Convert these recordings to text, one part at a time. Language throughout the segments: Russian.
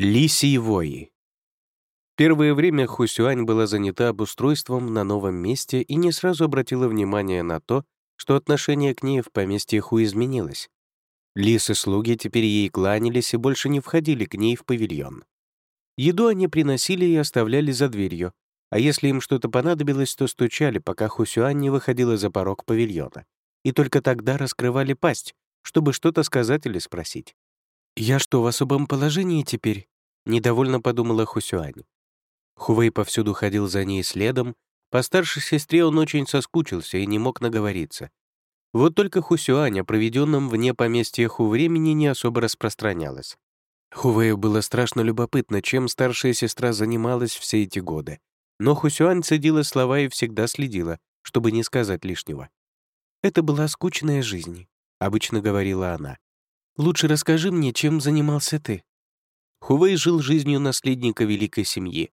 Лисий вои. Первое время Хусюань была занята обустройством на новом месте и не сразу обратила внимание на то, что отношение к ней в поместье Ху изменилось. Лисы-слуги теперь ей кланялись и больше не входили к ней в павильон. Еду они приносили и оставляли за дверью, а если им что-то понадобилось, то стучали, пока Хусюань не выходила за порог павильона, и только тогда раскрывали пасть, чтобы что-то сказать или спросить. «Я что, в особом положении теперь?» — недовольно подумала Хусюань. Хувей повсюду ходил за ней следом, по старшей сестре он очень соскучился и не мог наговориться. Вот только Хусюань о проведенном вне поместья Ху времени не особо распространялась. Хувею было страшно любопытно, чем старшая сестра занималась все эти годы. Но Хусюань цедила слова и всегда следила, чтобы не сказать лишнего. «Это была скучная жизнь», — обычно говорила она. Лучше расскажи мне, чем занимался ты». Хувей жил жизнью наследника великой семьи.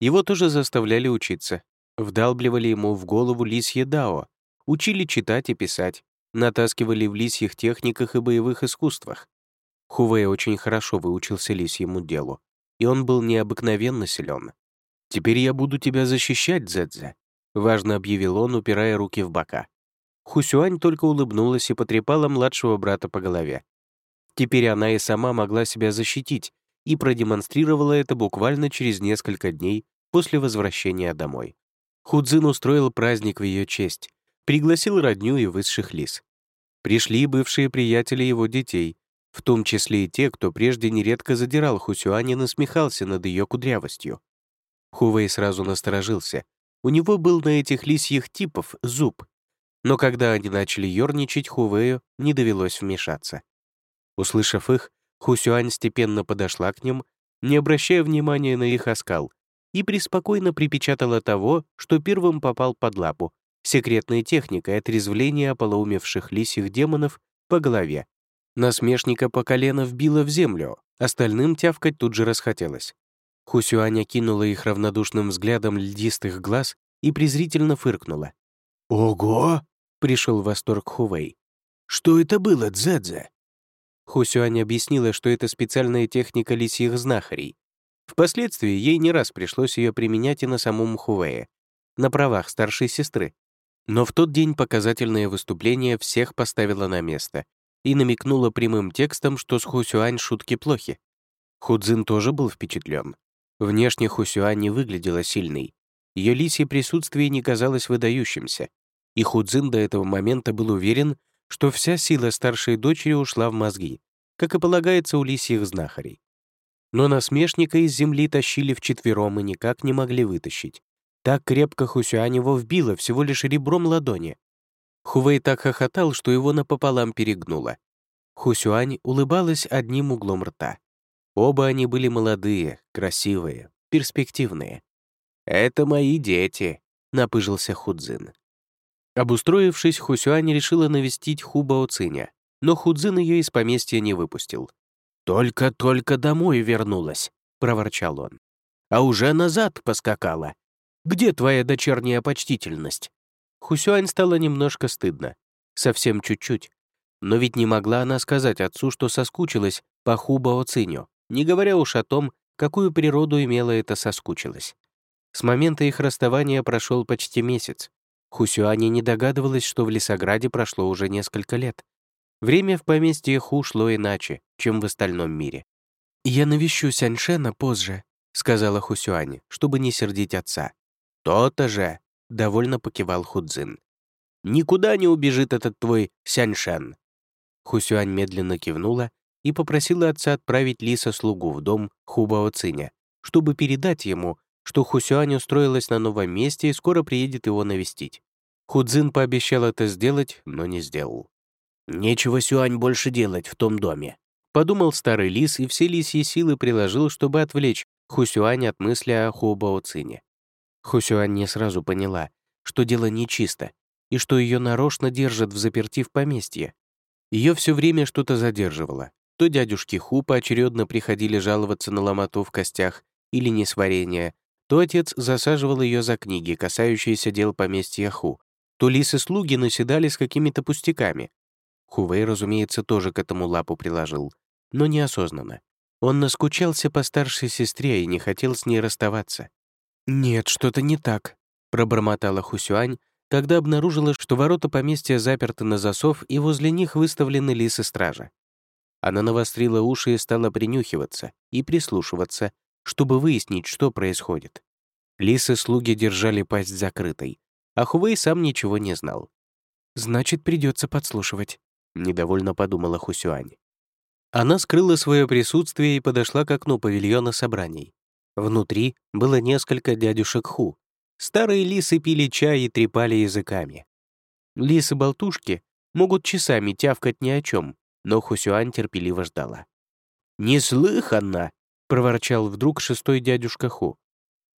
Его тоже заставляли учиться. Вдалбливали ему в голову лисье дао, учили читать и писать, натаскивали в лисьих техниках и боевых искусствах. Хувей очень хорошо выучился лисьему делу, и он был необыкновенно силен. «Теперь я буду тебя защищать, Дзэдзе», — важно объявил он, упирая руки в бока. Хусюань только улыбнулась и потрепала младшего брата по голове. Теперь она и сама могла себя защитить и продемонстрировала это буквально через несколько дней после возвращения домой. Худзин устроил праздник в ее честь, пригласил родню и высших лис. Пришли бывшие приятели его детей, в том числе и те, кто прежде нередко задирал Хусюань и насмехался над ее кудрявостью. Хувей сразу насторожился. У него был на этих лисьих типов зуб. Но когда они начали ерничать, Хувею не довелось вмешаться. Услышав их, Хусюань степенно подошла к ним, не обращая внимания на их оскал, и преспокойно припечатала того, что первым попал под лапу, секретной техникой отрезвления ополоумевших лисих демонов по голове. Насмешника по колено вбила в землю, остальным тявкать тут же расхотелось. Хусюань окинула их равнодушным взглядом льдистых глаз и презрительно фыркнула. «Ого!» — пришел в восторг Хувей. «Что это было, Дзэдзе?» Хусюань объяснила, что это специальная техника лисьих знахарей. Впоследствии ей не раз пришлось ее применять и на самом Хувее, на правах старшей сестры. Но в тот день показательное выступление всех поставило на место и намекнуло прямым текстом, что с Хусюань шутки плохи. Худзин тоже был впечатлен. Внешне Хусюань не выглядела сильной. Ее лисье присутствие не казалось выдающимся, и Худзин до этого момента был уверен, что вся сила старшей дочери ушла в мозги, как и полагается у лисьих знахарей. Но насмешника из земли тащили вчетвером и никак не могли вытащить. Так крепко Хусюань его вбила всего лишь ребром ладони. Хувей так хохотал, что его напополам перегнуло. Хусюань улыбалась одним углом рта. Оба они были молодые, красивые, перспективные. «Это мои дети», — напыжился Худзин. Обустроившись, Хусюань решила навестить Хубао Циня, но Худзин ее из поместья не выпустил. «Только-только домой вернулась», — проворчал он. «А уже назад поскакала. Где твоя дочерняя почтительность?» Хусюань стало немножко стыдно. Совсем чуть-чуть. Но ведь не могла она сказать отцу, что соскучилась по Хубао Циню, не говоря уж о том, какую природу имела эта соскучилась. С момента их расставания прошел почти месяц, Хусюани не догадывалась, что в Лесограде прошло уже несколько лет. Время в поместье Ху шло иначе, чем в остальном мире. «Я навещу Сяньшена позже», — сказала Хусюань, чтобы не сердить отца. «То-то же», — довольно покивал Худзин. «Никуда не убежит этот твой Сяньшен». Хусюань медленно кивнула и попросила отца отправить Лиса-слугу в дом Хубао Циня, чтобы передать ему, что Хусюань устроилась на новом месте и скоро приедет его навестить. Худзин пообещал это сделать, но не сделал. «Нечего Сюань больше делать в том доме», — подумал старый лис и все лисьи силы приложил, чтобы отвлечь Хусюань от мысли о Хубао Цине. Хусюань не сразу поняла, что дело нечисто, и что ее нарочно держат в заперти в поместье. Ее все время что-то задерживало. То дядюшки Ху поочередно приходили жаловаться на ломоту в костях или несварение, то отец засаживал ее за книги, касающиеся дел поместья Ху, то лисы-слуги наседали с какими-то пустяками. Хувей, разумеется, тоже к этому лапу приложил, но неосознанно. Он наскучался по старшей сестре и не хотел с ней расставаться. «Нет, что-то не так», — пробормотала Хусюань, когда обнаружила, что ворота поместья заперты на засов и возле них выставлены лисы-стража. Она навострила уши и стала принюхиваться и прислушиваться, чтобы выяснить, что происходит. Лисы-слуги держали пасть закрытой, а Хувей сам ничего не знал. «Значит, придется подслушивать», — недовольно подумала Хусюань. Она скрыла свое присутствие и подошла к окну павильона собраний. Внутри было несколько дядюшек Ху. Старые лисы пили чай и трепали языками. Лисы-болтушки могут часами тявкать ни о чем, но Хусюань терпеливо ждала. «Неслыханно!» — проворчал вдруг шестой дядюшка Ху.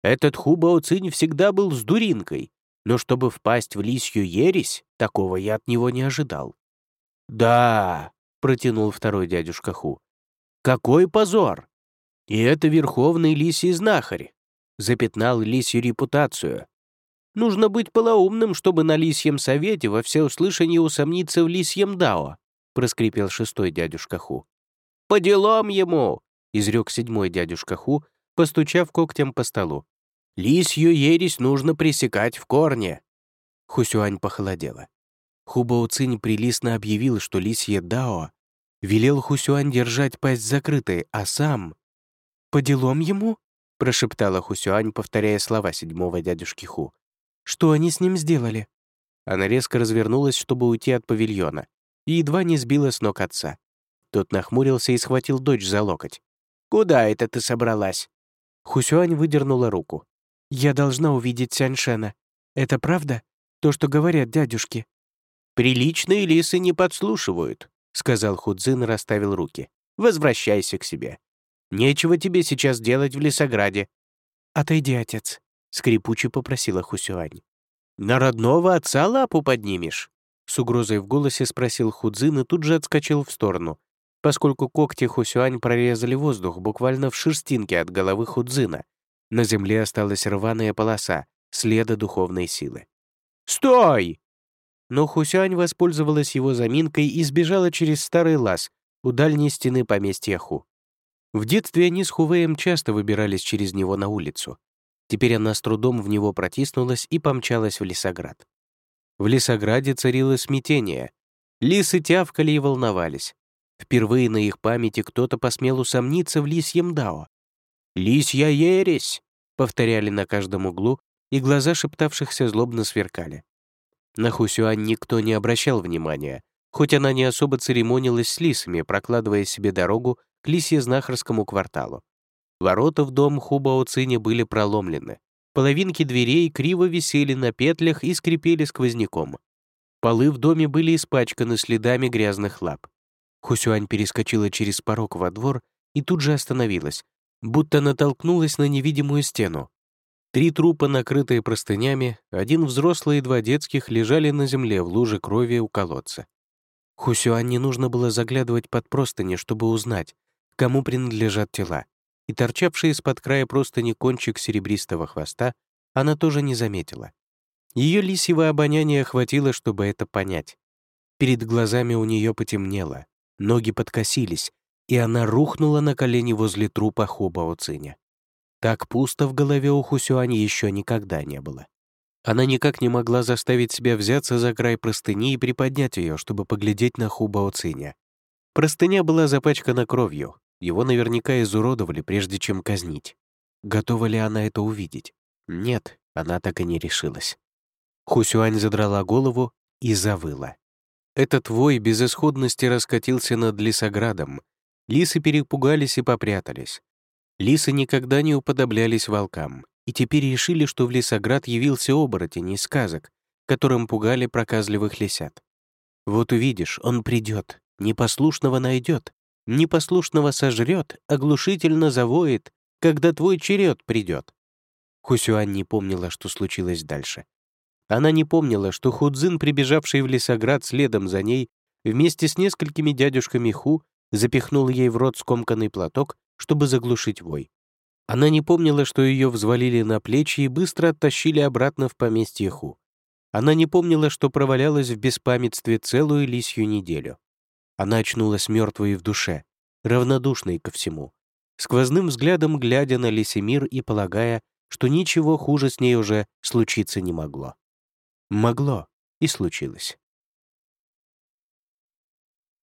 «Этот Ху Бао Цинь всегда был с дуринкой, но чтобы впасть в лисью ересь, такого я от него не ожидал». «Да!» — протянул второй дядюшка Ху. «Какой позор! И это верховный лисий знахарь. Запятнал лисью репутацию. Нужно быть полоумным, чтобы на лисьем совете во всеуслышание усомниться в лисьем дао», — проскрипел шестой дядюшка Ху. «По делам ему!» — изрек седьмой дядюшка Ху, постучав когтем по столу. «Лисью ересь нужно пресекать в корне!» Хусюань похолодела. Хубоу Цинь прилистно объявил, что лисье Дао велел Хусюань держать пасть закрытой, а сам... «По делам ему?» — прошептала Хусюань, повторяя слова седьмого дядюшки Ху. «Что они с ним сделали?» Она резко развернулась, чтобы уйти от павильона, и едва не сбила с ног отца. Тот нахмурился и схватил дочь за локоть. «Куда это ты собралась?» Хусюань выдернула руку. «Я должна увидеть Сяньшена. Это правда? То, что говорят дядюшки?» «Приличные лисы не подслушивают», — сказал Худзин и расставил руки. «Возвращайся к себе. Нечего тебе сейчас делать в лесограде». «Отойди, отец», — скрипуче попросила Хусюань. «На родного отца лапу поднимешь?» С угрозой в голосе спросил Худзин и тут же отскочил в сторону, поскольку когти Хусюань прорезали воздух буквально в шерстинке от головы Худзина. На земле осталась рваная полоса, следа духовной силы. «Стой!» Но Хусюань воспользовалась его заминкой и сбежала через старый лаз у дальней стены поместья Ху. В детстве они с Хувеем часто выбирались через него на улицу. Теперь она с трудом в него протиснулась и помчалась в лесоград. В лесограде царило смятение. Лисы тявкали и волновались. Впервые на их памяти кто-то посмел усомниться в лисьем дао. «Лисья ересь!» — повторяли на каждом углу, и глаза шептавшихся злобно сверкали. На Хусюань никто не обращал внимания, хоть она не особо церемонилась с лисами, прокладывая себе дорогу к лисье-знахарскому кварталу. Ворота в дом Хубао Циня были проломлены. Половинки дверей криво висели на петлях и скрипели сквозняком. Полы в доме были испачканы следами грязных лап. Хусюань перескочила через порог во двор и тут же остановилась, будто натолкнулась на невидимую стену. Три трупа, накрытые простынями, один взрослый и два детских, лежали на земле в луже крови у колодца. Хусюань не нужно было заглядывать под простыни, чтобы узнать, кому принадлежат тела, и торчавший из-под края простыни кончик серебристого хвоста она тоже не заметила. Ее лисьего обоняния хватило, чтобы это понять. Перед глазами у нее потемнело, ноги подкосились, и она рухнула на колени возле трупа Хобао Циня. Так пусто в голове у Хусюань еще никогда не было. Она никак не могла заставить себя взяться за край простыни и приподнять ее, чтобы поглядеть на Хубао Циня. Простыня была запачкана кровью, его наверняка изуродовали, прежде чем казнить. Готова ли она это увидеть? Нет, она так и не решилась. Хусюань задрала голову и завыла. Этот вой безысходности раскатился над лесоградом. Лисы перепугались и попрятались. Лисы никогда не уподоблялись волкам, и теперь решили, что в лесоград явился оборотень из сказок, которым пугали проказливых лисят. Вот увидишь, он придет, непослушного найдет, непослушного сожрет, оглушительно завоет, когда твой черед придет. Хусюань не помнила, что случилось дальше. Она не помнила, что Худзин, прибежавший в лесоград следом за ней, вместе с несколькими дядюшками Ху, запихнул ей в рот скомканный платок чтобы заглушить вой. Она не помнила, что ее взвалили на плечи и быстро оттащили обратно в поместье Ху. Она не помнила, что провалялась в беспамятстве целую лисью неделю. Она очнулась мертвой в душе, равнодушной ко всему, сквозным взглядом глядя на Лисимир и полагая, что ничего хуже с ней уже случиться не могло. Могло и случилось.